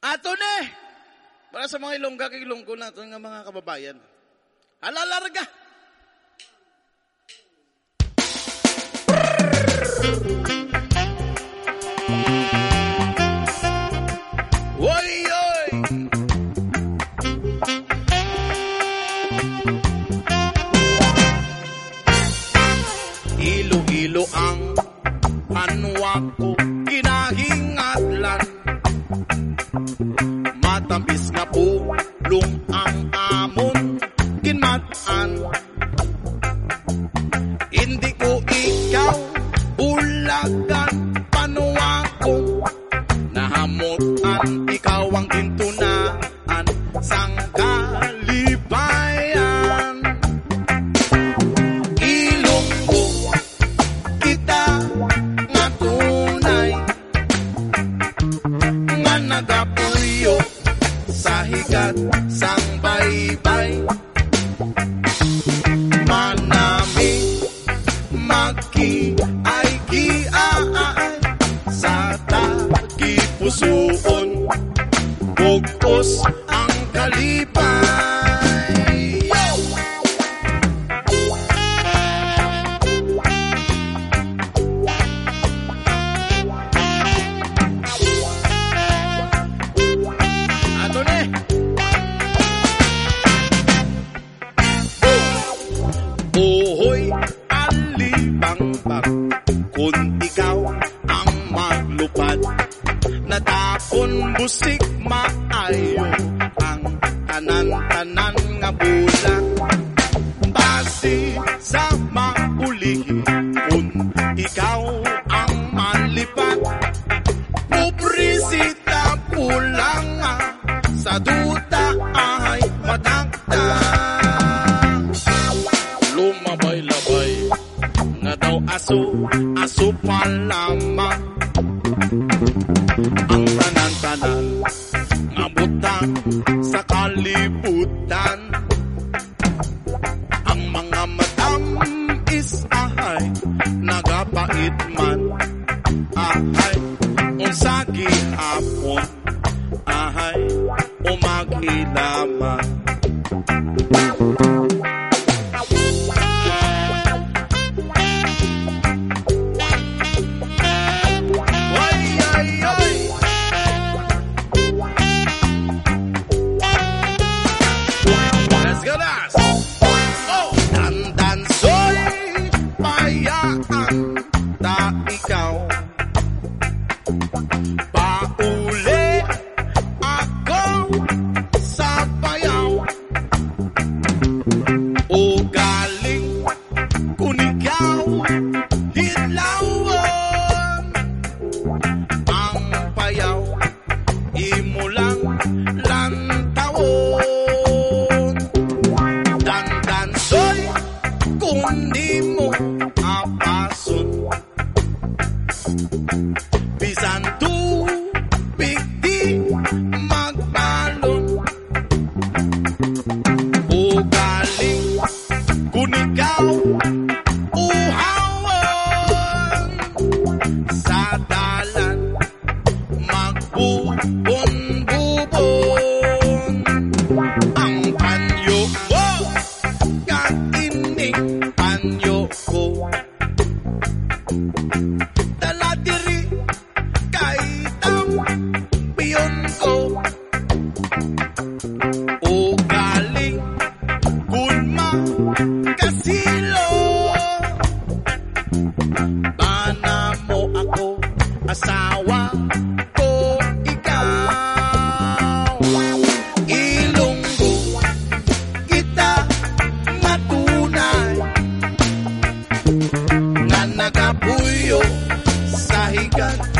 Ato ne! Para sa mga ilongga kay ilonggo nato nga mga kababayan. Alalarga! Woy, oy! Ilo-ilo ang panwa ko kinahingatlan sang baybay manami maki ay giaay sa tagipusoon bugos alibang-bang Kung ikaw ang maglupad Natapon busik maayo Ang tanan-tanan nga bulan Basi sa maulihi Kung ikaw ang malipad Pobrisita pulang sa duta ay matakta Lumabay-labay a dau a su, a su palama. Ang tanan-tanan, ngabutan sa kalibutan. Ang mga madam is ahay, nagapait man. Ahay, unsagi hapon. La Kasilo. Bana mo ako asawa ko ikaw. Ilunggo kita matunay. Na nagapuyo sa higat.